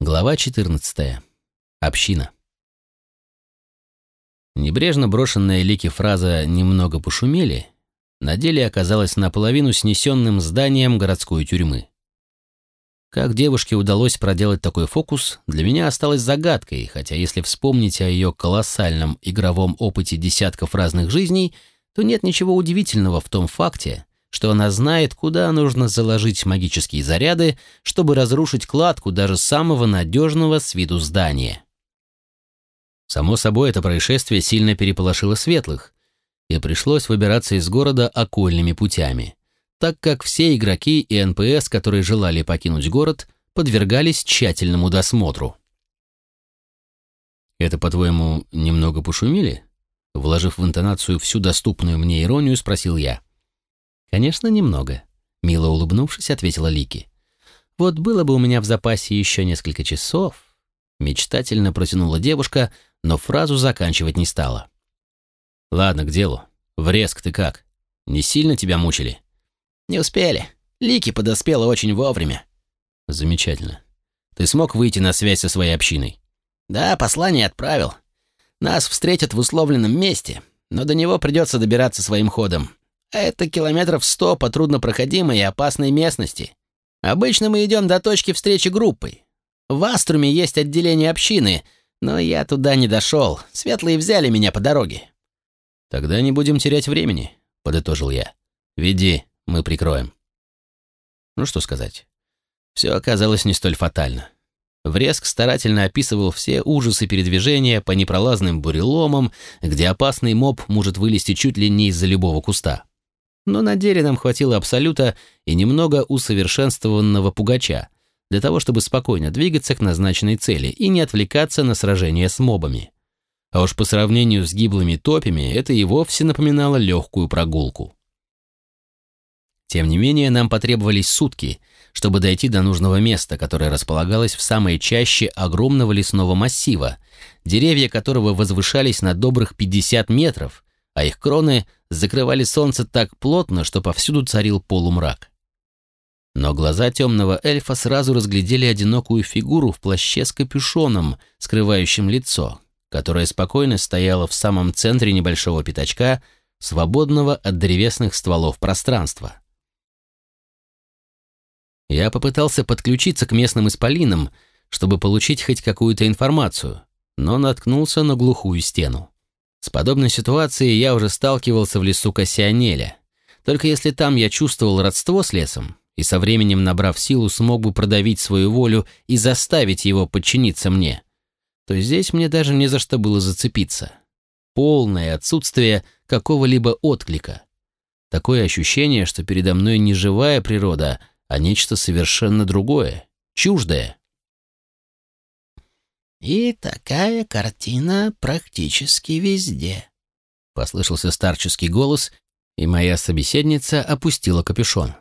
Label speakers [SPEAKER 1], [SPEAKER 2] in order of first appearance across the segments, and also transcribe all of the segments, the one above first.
[SPEAKER 1] Глава 14. Община. Небрежно брошенная Лики фраза «немного пошумели» на деле оказалась наполовину снесенным зданием городской тюрьмы. Как девушке удалось проделать такой фокус, для меня осталось загадкой, хотя если вспомнить о ее колоссальном игровом опыте десятков разных жизней, то нет ничего удивительного в том факте, что она знает, куда нужно заложить магические заряды, чтобы разрушить кладку даже самого надежного с виду здания. Само собой, это происшествие сильно переполошило светлых, и пришлось выбираться из города окольными путями, так как все игроки и НПС, которые желали покинуть город, подвергались тщательному досмотру. «Это, по-твоему, немного пошумели?» Вложив в интонацию всю доступную мне иронию, спросил я. «Конечно, немного», — мило улыбнувшись, ответила Лики. «Вот было бы у меня в запасе еще несколько часов...» Мечтательно протянула девушка, но фразу заканчивать не стала. «Ладно, к делу. Врезк ты как? Не сильно тебя мучили?»
[SPEAKER 2] «Не успели. Лики подоспела очень вовремя».
[SPEAKER 1] «Замечательно. Ты смог выйти на связь со своей общиной?»
[SPEAKER 2] «Да, послание отправил. Нас встретят в условленном месте, но до него придется добираться своим ходом. Это километров сто по труднопроходимой и опасной местности. Обычно мы идем до точки встречи группой. В Аструме есть отделение общины, но я туда не дошел. Светлые взяли меня по дороге.
[SPEAKER 1] «Тогда не будем терять времени», — подытожил я. «Веди, мы прикроем». Ну что сказать. Все оказалось не столь фатально. Врезк старательно описывал все ужасы передвижения по непролазным буреломам, где опасный моб может вылезти чуть ли не из-за любого куста но на деле нам хватило абсолюта и немного усовершенствованного пугача для того, чтобы спокойно двигаться к назначенной цели и не отвлекаться на сражение с мобами. А уж по сравнению с гиблыми топями это и вовсе напоминало легкую прогулку. Тем не менее, нам потребовались сутки, чтобы дойти до нужного места, которое располагалось в самой чаще огромного лесного массива, деревья которого возвышались на добрых 50 метров, а их кроны закрывали солнце так плотно, что повсюду царил полумрак. Но глаза темного эльфа сразу разглядели одинокую фигуру в плаще с капюшоном, скрывающим лицо, которая спокойно стояла в самом центре небольшого пятачка, свободного от древесных стволов пространства. Я попытался подключиться к местным исполинам, чтобы получить хоть какую-то информацию, но наткнулся на глухую стену. С подобной ситуацией я уже сталкивался в лесу Кассионеля. Только если там я чувствовал родство с лесом, и со временем, набрав силу, смог бы продавить свою волю и заставить его подчиниться мне, то здесь мне даже не за что было зацепиться. Полное отсутствие какого-либо отклика. Такое ощущение, что передо мной не живая природа, а нечто совершенно другое, чуждое.
[SPEAKER 2] И такая картина практически везде.
[SPEAKER 1] Послышался старческий голос, и моя собеседница опустила капюшон.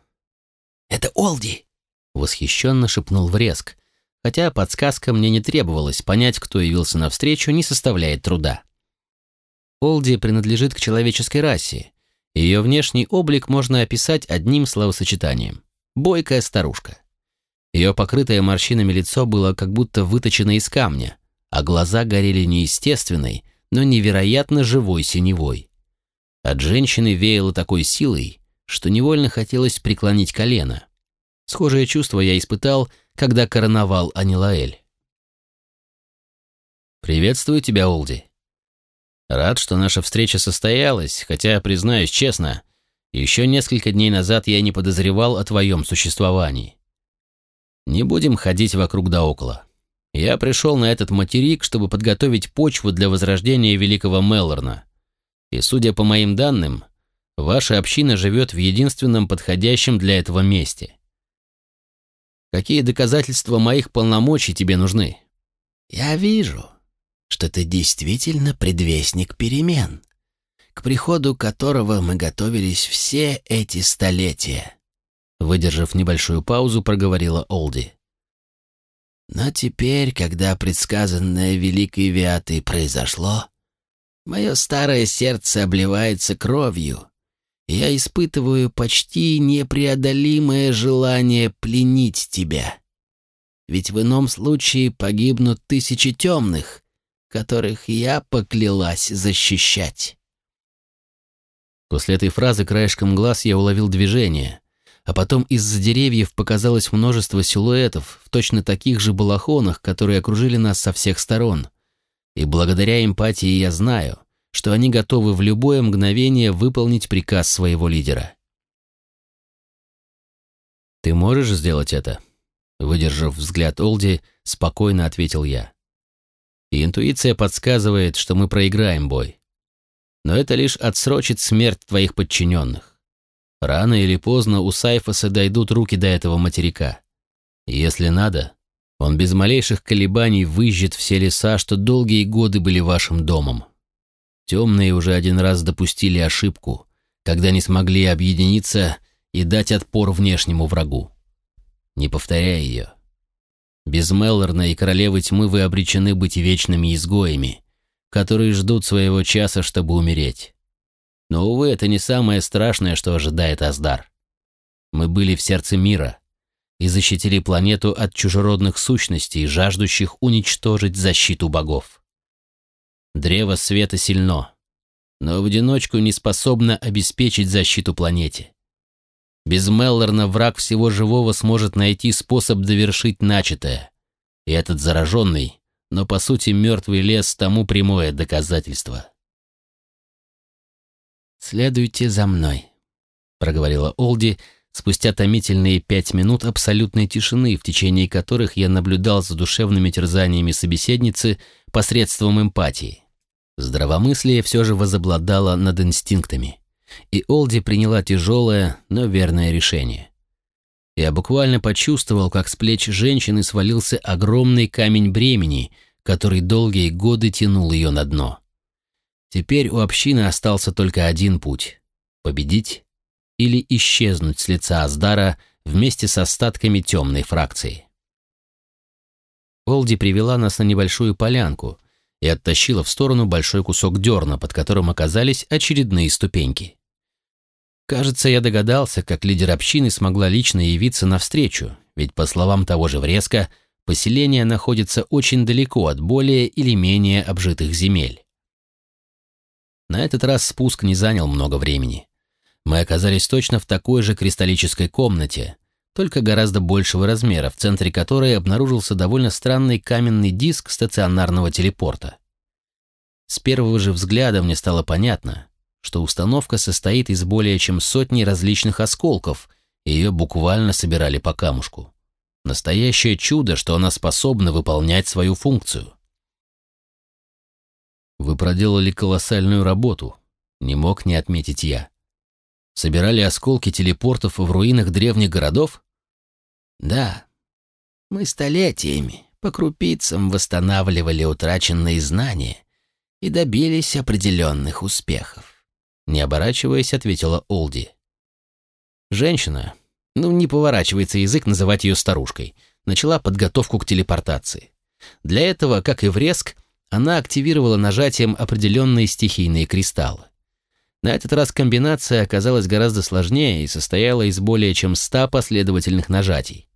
[SPEAKER 2] «Это Олди!»
[SPEAKER 1] — восхищенно шепнул Врезк, хотя подсказка мне не требовалась, понять, кто явился навстречу, не составляет труда. Олди принадлежит к человеческой расе. Ее внешний облик можно описать одним словосочетанием — бойкая старушка. Ее покрытое морщинами лицо было как будто выточено из камня, а глаза горели неестественной, но невероятно живой синевой. От женщины веяло такой силой, что невольно хотелось преклонить колено. Схожее чувство я испытал, когда короновал Анилаэль. «Приветствую тебя, Олди. Рад, что наша встреча состоялась, хотя, признаюсь честно, еще несколько дней назад я не подозревал о твоем существовании. Не будем ходить вокруг да около. Я пришел на этот материк, чтобы подготовить почву для возрождения великого Меллорна. И, судя по моим данным, ваша община живет в единственном подходящем для этого месте. Какие доказательства моих полномочий тебе нужны?
[SPEAKER 2] Я вижу, что ты действительно предвестник перемен, к приходу которого мы готовились все эти столетия.
[SPEAKER 1] Выдержав небольшую паузу, проговорила Олди.
[SPEAKER 2] Но теперь, когда предсказанное Великой Виатой произошло, мое старое сердце обливается кровью, я испытываю почти непреодолимое желание пленить тебя. ведь в ином случае погибнут тысячи темных, которых я поклялась защищать.
[SPEAKER 1] После этой фразы краешком глаз я уловил движение, а потом из-за деревьев показалось множество силуэтов в точно таких же балахонах, которые окружили нас со всех сторон. И благодаря эмпатии я знаю, что они готовы в любое мгновение выполнить приказ своего лидера. «Ты можешь сделать это?» Выдержав взгляд Олди, спокойно ответил я. И интуиция подсказывает, что мы проиграем бой. Но это лишь отсрочит смерть твоих подчиненных. Рано или поздно у Сайфоса дойдут руки до этого материка. Если надо, он без малейших колебаний выжжет все леса, что долгие годы были вашим домом. Темные уже один раз допустили ошибку, когда не смогли объединиться и дать отпор внешнему врагу. Не повторяй ее. Без Меллорна и Королевы Тьмы вы обречены быть вечными изгоями, которые ждут своего часа, чтобы умереть. Но, увы, это не самое страшное, что ожидает Аздар. Мы были в сердце мира и защитили планету от чужеродных сущностей, жаждущих уничтожить защиту богов. Древо света сильно, но в одиночку не способно обеспечить защиту планете. Без Меллорна враг всего живого сможет найти способ довершить начатое. И этот зараженный, но по сути мертвый лес тому прямое доказательство.
[SPEAKER 2] «Следуйте за мной», — проговорила Олди спустя томительные пять минут абсолютной тишины, в течение которых я наблюдал за душевными терзаниями собеседницы посредством эмпатии. Здравомыслие все же возобладало над инстинктами, и Олди приняла тяжелое, но верное решение. Я буквально почувствовал, как с плеч женщины свалился огромный камень бремени, который долгие годы тянул ее на дно. Теперь у общины остался только один путь — победить или исчезнуть с лица Аздара вместе с остатками темной фракции. Олди привела нас на небольшую полянку — и оттащила в сторону большой кусок дерна, под которым оказались очередные ступеньки. Кажется, я догадался, как лидер общины смогла лично явиться навстречу, ведь, по словам того же Вреска, поселение находится очень далеко от более или менее обжитых земель. На этот раз спуск не занял много времени. Мы оказались точно в такой же кристаллической комнате, только гораздо большего размера, в центре которой обнаружился довольно странный каменный диск стационарного телепорта. С первого же взгляда мне стало понятно, что установка состоит из более чем сотни различных осколков, и ее буквально собирали по камушку. Настоящее чудо, что она способна выполнять свою функцию. Вы проделали колоссальную работу, не мог не отметить я. Собирали осколки телепортов в руинах древних городов? Да, мы столетиями по крупицам восстанавливали утраченные знания и добились определенных успехов. Не оборачиваясь, ответила Олди. Женщина, ну не поворачивается язык называть ее старушкой, начала подготовку к телепортации. Для этого, как и в Реск, она активировала нажатием определенные стихийные кристаллы. На этот раз комбинация оказалась гораздо сложнее и состояла из более чем ста последовательных нажатий.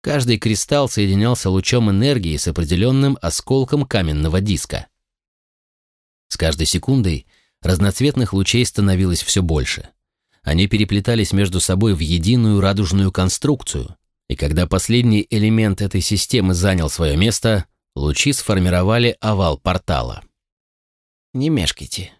[SPEAKER 2] Каждый кристалл соединялся лучом энергии с определенным осколком каменного диска. С каждой секундой разноцветных лучей становилось все больше. Они переплетались между собой в единую радужную конструкцию, и когда последний элемент этой системы занял свое место, лучи сформировали овал портала. «Не мешкайте.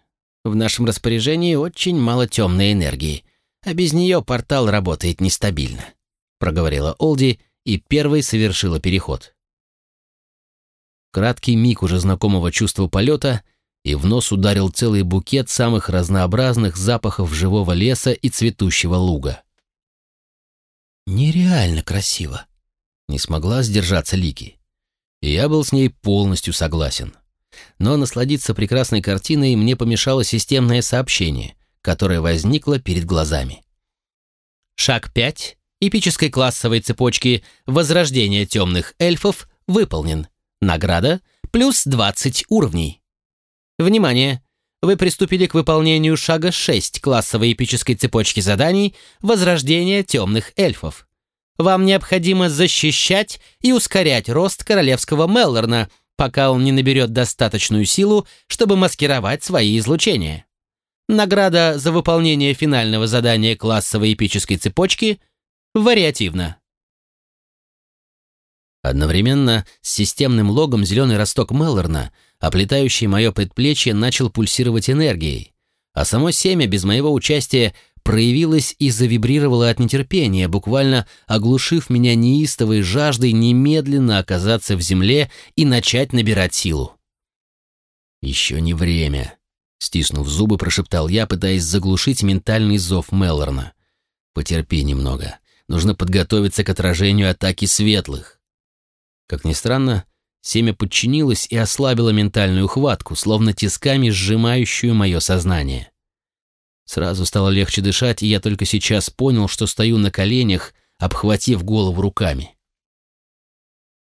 [SPEAKER 2] В нашем распоряжении очень мало темной энергии, а без нее портал работает нестабильно», — проговорила Олди, и первой совершила переход. Краткий миг уже знакомого чувства полета, и в нос ударил целый букет самых разнообразных запахов живого леса и цветущего луга. «Нереально красиво!» — не смогла сдержаться Лики. И я был с ней полностью согласен. Но насладиться прекрасной картиной мне помешало системное сообщение, которое возникло перед глазами. Шаг пять эпической классовой цепочки Возрождения темных эльфов выполнен. Награда плюс 20 уровней. Внимание! Вы приступили к выполнению шага 6 классовой эпической цепочки заданий Возрождения темных эльфов. Вам необходимо защищать и ускорять рост королевского Меллорна, пока он не наберет достаточную силу, чтобы маскировать свои излучения. Награда за выполнение финального задания классовой эпической цепочки вариативна. Одновременно с системным логом зеленый росток Меллорна, оплетающий мое предплечье, начал пульсировать энергией, а само семя без моего участия проявилось и завибрировало от нетерпения, буквально оглушив меня неистовой жаждой немедленно оказаться в земле и начать набирать силу. «Еще не время», — стиснув зубы, прошептал я, пытаясь заглушить ментальный зов Меллорна. «Потерпи немного. Нужно подготовиться к отражению атаки светлых». Как ни странно, семя подчинилось и ослабило ментальную хватку, словно тисками сжимающую мое сознание. Сразу стало легче дышать, и я только сейчас понял, что стою на коленях, обхватив голову руками.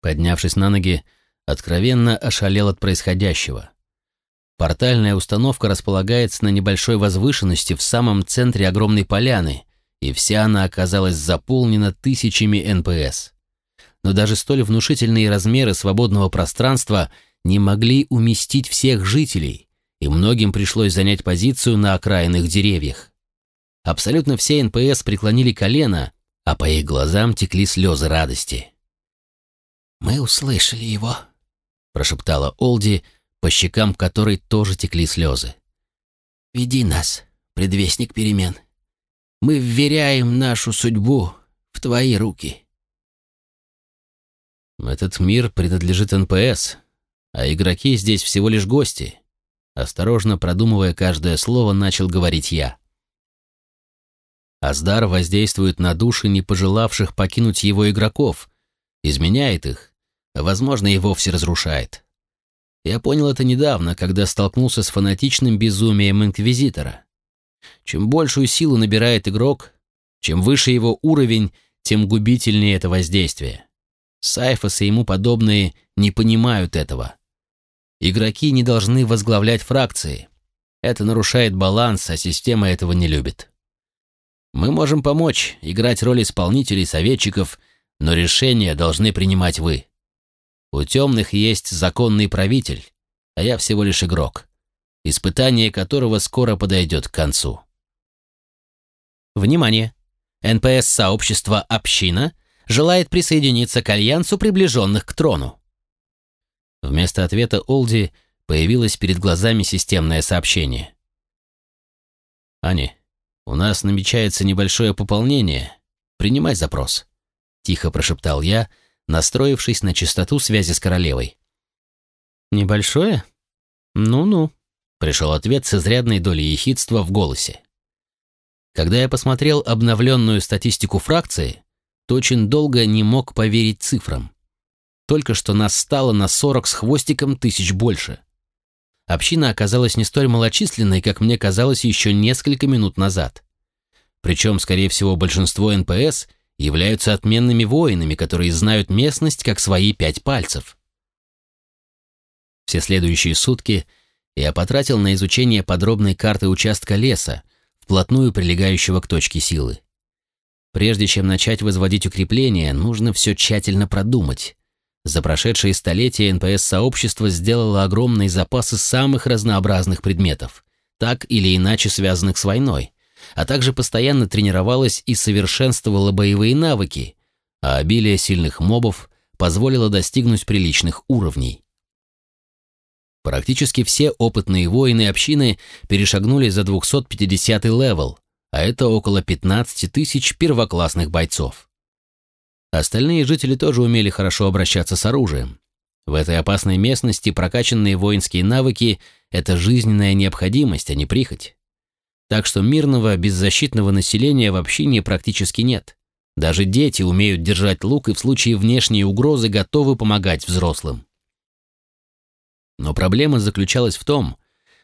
[SPEAKER 2] Поднявшись на ноги, откровенно ошалел от происходящего. Портальная установка располагается на небольшой возвышенности в самом центре огромной поляны, и вся она оказалась заполнена тысячами НПС. Но даже столь внушительные размеры свободного пространства не могли уместить всех жителей, и многим пришлось занять позицию на окраинных деревьях. Абсолютно все НПС преклонили колено, а по их глазам текли слезы радости.
[SPEAKER 3] «Мы услышали его», — прошептала
[SPEAKER 2] Олди, по щекам которой тоже текли слезы.
[SPEAKER 3] «Веди нас, предвестник перемен. Мы вверяем нашу судьбу в твои руки».
[SPEAKER 1] «Этот мир принадлежит НПС, а игроки здесь всего лишь гости. Осторожно продумывая каждое слово, начал говорить я. Аздар воздействует на души не пожелавших покинуть его игроков, изменяет их, а, возможно, и вовсе разрушает. Я понял это недавно, когда столкнулся с фанатичным безумием Инквизитора. Чем большую силу набирает игрок, чем выше его уровень, тем губительнее это воздействие. Сайфос и ему подобные не понимают этого. Игроки не должны возглавлять фракции. Это нарушает баланс, а система этого не любит. Мы можем помочь, играть роль исполнителей, советчиков, но решения должны принимать вы. У темных есть законный правитель, а я всего лишь игрок, испытание которого скоро подойдет к концу.
[SPEAKER 2] Внимание! НПС-сообщество «Община» желает присоединиться к альянсу приближенных к трону.
[SPEAKER 1] Вместо ответа Олди появилось перед глазами системное сообщение. «Ани, у нас намечается небольшое пополнение. Принимай запрос», — тихо прошептал я, настроившись на частоту связи с королевой.
[SPEAKER 2] «Небольшое? Ну-ну», —
[SPEAKER 1] пришел ответ с изрядной долей ехидства в голосе. Когда я посмотрел обновленную статистику фракции, то очень долго не мог поверить цифрам. Только что нас стало на 40 с хвостиком тысяч больше. Община оказалась не столь малочисленной, как мне казалось еще несколько минут назад. Причем, скорее всего, большинство НПС являются отменными воинами, которые знают местность как свои пять пальцев. Все следующие сутки я потратил на изучение подробной карты участка леса, вплотную прилегающего к точке силы. Прежде чем начать возводить укрепления, нужно все тщательно продумать. За прошедшие столетия НПС-сообщество сделало огромные запасы самых разнообразных предметов, так или иначе связанных с войной, а также постоянно тренировалось и совершенствовало боевые навыки, а обилие сильных мобов позволило достигнуть приличных уровней. Практически все опытные воины общины перешагнули за 250 level, а это около 15 тысяч первоклассных бойцов. Остальные жители тоже умели хорошо обращаться с оружием. В этой опасной местности прокачанные воинские навыки – это жизненная необходимость, а не прихоть. Так что мирного, беззащитного населения в общине практически нет. Даже дети умеют держать лук и в случае внешней угрозы готовы помогать взрослым. Но проблема заключалась в том,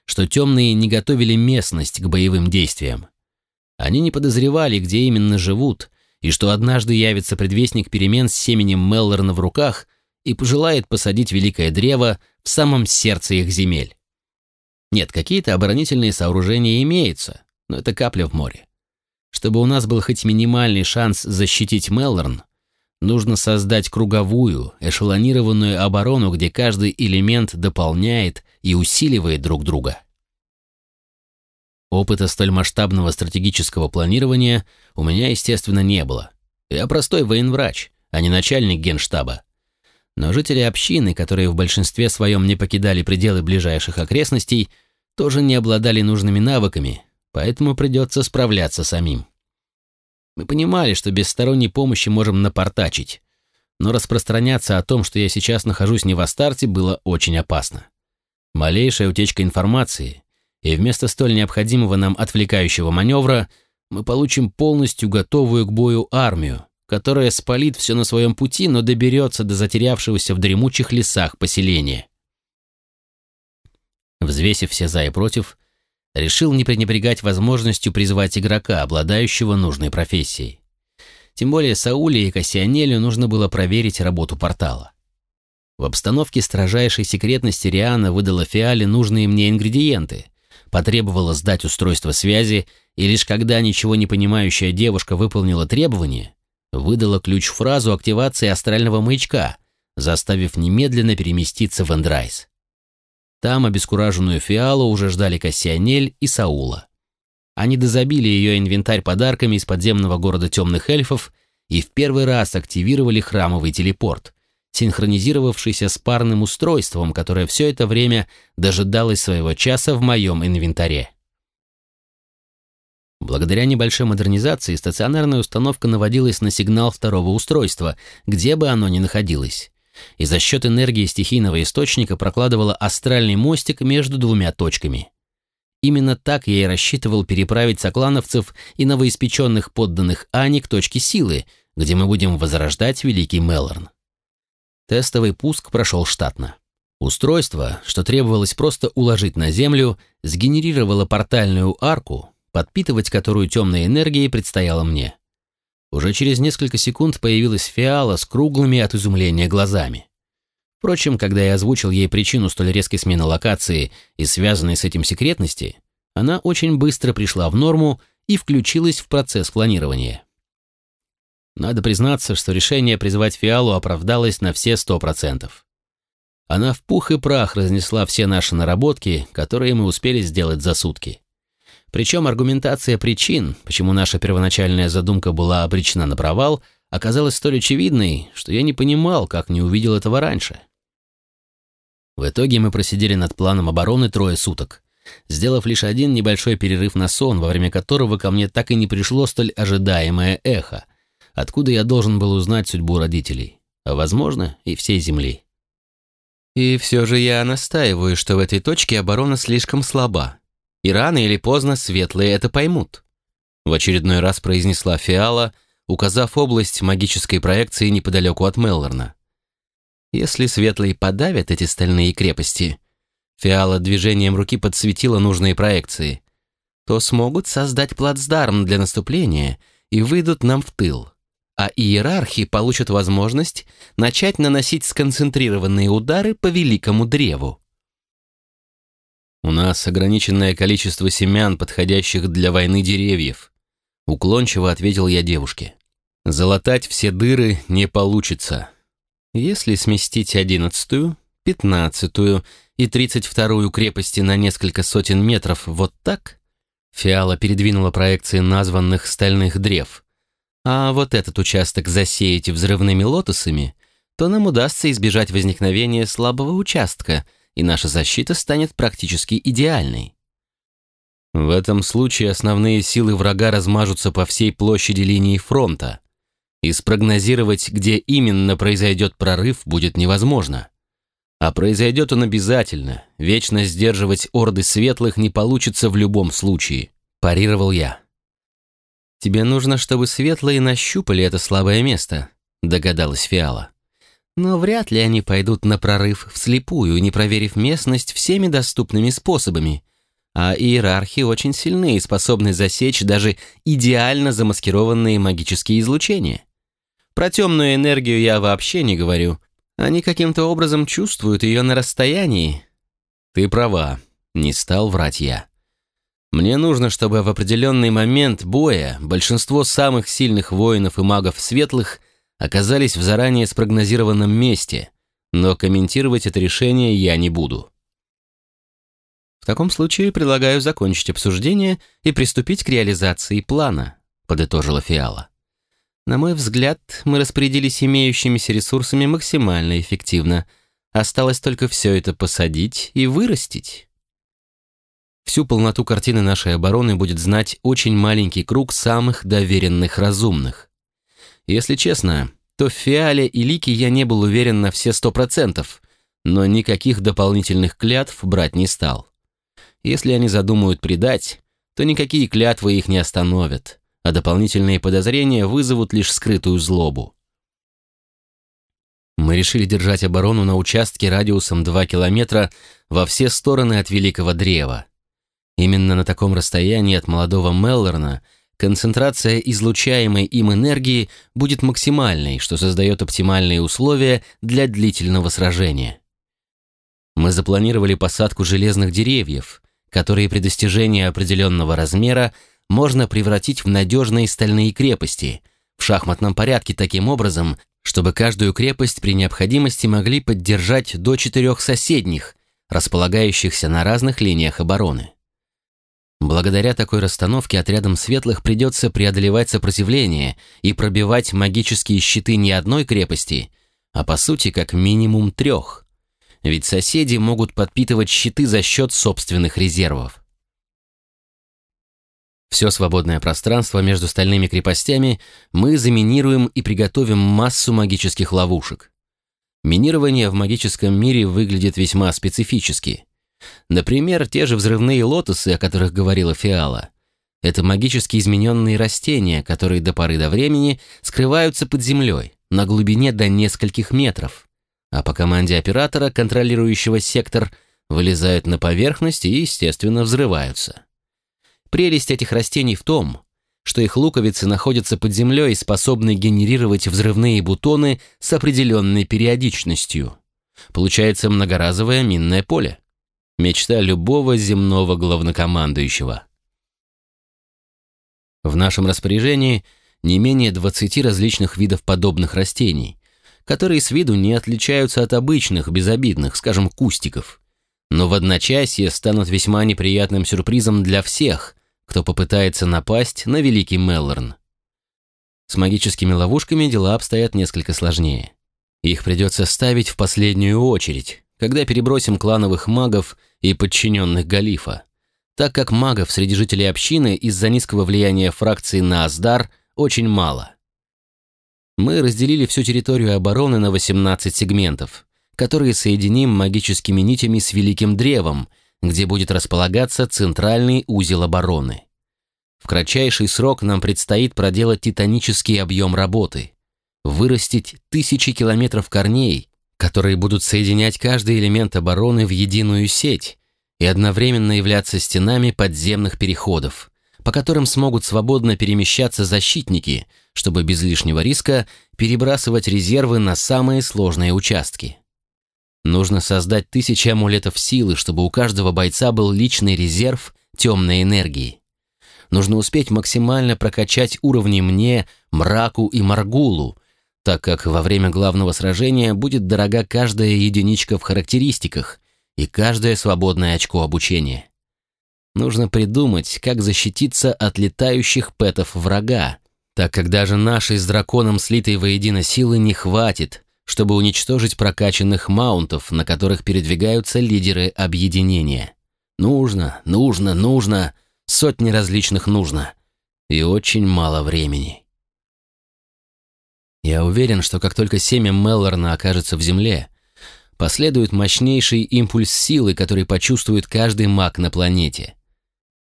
[SPEAKER 1] что темные не готовили местность к боевым действиям. Они не подозревали, где именно живут, и что однажды явится предвестник перемен с семенем Меллорна в руках и пожелает посадить великое древо в самом сердце их земель. Нет, какие-то оборонительные сооружения имеются, но это капля в море. Чтобы у нас был хоть минимальный шанс защитить Меллорн, нужно создать круговую, эшелонированную оборону, где каждый элемент дополняет и усиливает друг друга. Опыта столь масштабного стратегического планирования у меня, естественно, не было. Я простой военврач, а не начальник генштаба. Но жители общины, которые в большинстве своем не покидали пределы ближайших окрестностей, тоже не обладали нужными навыками, поэтому придется справляться самим. Мы понимали, что без сторонней помощи можем напортачить, но распространяться о том, что я сейчас нахожусь не в Астарте, было очень опасно. Малейшая утечка информации, и вместо столь необходимого нам отвлекающего маневра мы получим полностью готовую к бою армию, которая спалит все на своем пути, но доберется до затерявшегося в дремучих лесах поселения. Взвесив все за и против, решил не пренебрегать возможностью призвать игрока, обладающего нужной профессией. Тем более Сауле и Кассионелю нужно было проверить работу портала. В обстановке строжайшей секретности Риана выдала Фиале нужные мне ингредиенты — потребовала сдать устройство связи, и лишь когда ничего не понимающая девушка выполнила требование, выдала ключ-фразу активации астрального маячка, заставив немедленно переместиться в Эндрайс. Там обескураженную Фиалу уже ждали Кассионель и Саула. Они дозабили ее инвентарь подарками из подземного города темных эльфов и в первый раз активировали храмовый телепорт, синхронизировавшийся с парным устройством, которое все это время дожидалось своего часа в моем инвентаре. Благодаря небольшой модернизации стационарная установка наводилась на сигнал второго устройства, где бы оно ни находилось, и за счет энергии стихийного источника прокладывала астральный мостик между двумя точками. Именно так я и рассчитывал переправить соклановцев и новоиспеченных подданных Ани к точке силы, где мы будем возрождать Великий Мелорн. Тестовый пуск прошел штатно. Устройство, что требовалось просто уложить на Землю, сгенерировало портальную арку, подпитывать которую темной энергией предстояло мне. Уже через несколько секунд появилась фиала с круглыми от изумления глазами. Впрочем, когда я озвучил ей причину столь резкой смены локации и связанной с этим секретности, она очень быстро пришла в норму и включилась в процесс планирования. Надо признаться, что решение призвать Фиалу оправдалось на все сто процентов. Она в пух и прах разнесла все наши наработки, которые мы успели сделать за сутки. Причем аргументация причин, почему наша первоначальная задумка была обречена на провал, оказалась столь очевидной, что я не понимал, как не увидел этого раньше. В итоге мы просидели над планом обороны трое суток, сделав лишь один небольшой перерыв на сон, во время которого ко мне так и не пришло столь ожидаемое эхо — откуда я должен был узнать судьбу родителей, а, возможно, и всей Земли. И все же я настаиваю, что в этой точке оборона слишком слаба, и рано или поздно светлые это поймут. В очередной раз произнесла Фиала, указав область магической проекции неподалеку от Меллорна. Если светлые подавят эти стальные крепости, Фиала движением руки подсветила нужные проекции, то смогут создать плацдарм для наступления и выйдут нам в тыл а иерархи получат возможность начать наносить сконцентрированные удары по великому древу. «У нас ограниченное количество семян, подходящих для войны деревьев», уклончиво ответил я девушке. «Залатать все дыры не получится. Если сместить одиннадцатую, пятнадцатую и тридцать вторую крепости на несколько сотен метров вот так...» Фиала передвинула проекции названных стальных древ – а вот этот участок засеять взрывными лотосами, то нам удастся избежать возникновения слабого участка, и наша защита станет практически идеальной. В этом случае основные силы врага размажутся по всей площади линии фронта, и спрогнозировать, где именно произойдет прорыв, будет невозможно. А произойдет он обязательно, вечно сдерживать орды светлых не получится в любом случае, парировал я. «Тебе нужно, чтобы светлые нащупали это слабое место», — догадалась Фиала. «Но вряд ли они пойдут на прорыв вслепую, не проверив местность всеми доступными способами. А иерархи очень сильны и способны засечь даже идеально замаскированные магические излучения. Про темную энергию я вообще не говорю. Они каким-то образом чувствуют ее на расстоянии». «Ты права», — не стал врать я. Мне нужно, чтобы в определенный момент боя большинство самых сильных воинов и магов светлых оказались в заранее спрогнозированном месте, но комментировать это решение я не буду.
[SPEAKER 2] В таком случае предлагаю закончить обсуждение и приступить к реализации плана, подытожила Фиала. На мой взгляд, мы распорядились имеющимися ресурсами максимально эффективно. Осталось только все это посадить и вырастить. Всю полноту картины нашей обороны будет знать очень маленький круг самых доверенных разумных. Если честно, то в Фиале и Лике я не был уверен на все сто процентов, но никаких дополнительных клятв брать не стал. Если они задумают предать, то никакие клятвы их не остановят, а дополнительные подозрения вызовут лишь скрытую злобу. Мы решили держать оборону на участке радиусом 2 километра во все стороны от Великого Древа. Именно на таком расстоянии от молодого Меллорна концентрация излучаемой им энергии будет максимальной, что создает оптимальные условия для длительного сражения. Мы запланировали посадку железных деревьев, которые при достижении определенного размера можно превратить в надежные стальные крепости, в шахматном порядке таким образом, чтобы каждую крепость при необходимости могли поддержать до четырех соседних, располагающихся на разных линиях обороны. Благодаря такой расстановке отрядам светлых придется преодолевать сопротивление и пробивать магические щиты не одной крепости, а по сути как минимум трех ведь соседи могут подпитывать щиты за счет собственных резервов. Все свободное пространство между стальными крепостями мы заминируем и приготовим массу магических ловушек. Минирование в магическом мире выглядит весьма специфически. Например, те же взрывные лотосы, о которых говорила Фиала. Это магически измененные растения, которые до поры до времени скрываются под землей, на глубине до нескольких метров а по команде оператора, контролирующего сектор, вылезают на поверхность и, естественно, взрываются. Прелесть этих растений в том, что их луковицы находятся под землей и способны генерировать взрывные бутоны с определенной периодичностью. Получается многоразовое минное поле. Мечта любого земного главнокомандующего. В нашем распоряжении не менее 20 различных видов подобных растений, которые с виду не отличаются от обычных, безобидных, скажем, кустиков. Но в одночасье станут весьма неприятным сюрпризом для всех, кто попытается напасть на Великий Меллорн. С магическими ловушками дела обстоят несколько сложнее. Их придется ставить в последнюю очередь, когда перебросим клановых магов и подчиненных Галифа, так как магов среди жителей общины из-за низкого влияния фракции на Аздар очень мало – мы разделили всю территорию обороны на 18 сегментов, которые соединим магическими нитями с Великим Древом, где будет располагаться центральный узел обороны. В кратчайший срок нам предстоит проделать титанический объем работы, вырастить тысячи километров корней, которые будут соединять каждый элемент обороны в единую сеть и одновременно являться стенами подземных переходов, по которым смогут свободно перемещаться защитники, чтобы без лишнего риска перебрасывать резервы на самые сложные участки. Нужно создать тысячи амулетов силы, чтобы у каждого бойца был личный резерв темной энергии. Нужно успеть максимально прокачать уровни мне, мраку и маргулу, так как во время главного сражения будет дорога каждая единичка в характеристиках и каждое свободное очко обучения. Нужно придумать, как защититься от летающих пэтов врага, так как даже нашей с драконом слитой воедино силы не хватит, чтобы уничтожить прокачанных маунтов, на которых передвигаются лидеры объединения. Нужно, нужно, нужно, сотни различных нужно. И очень мало времени. Я уверен, что как только семя Меллорна окажется в земле, последует мощнейший импульс силы, который почувствует каждый маг на планете.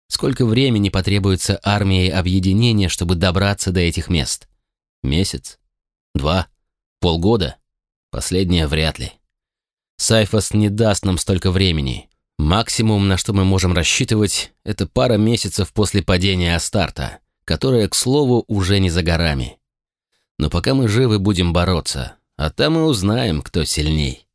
[SPEAKER 2] Сколько времени потребуется армии объединения, чтобы добраться до этих мест? Месяц? Два? Полгода? Последнее вряд ли. Сайфас не даст нам столько времени. Максимум, на что мы можем рассчитывать, это пара месяцев после падения Астарта, которое, к слову, уже не за горами. Но пока мы живы, будем бороться, а там мы узнаем, кто сильней.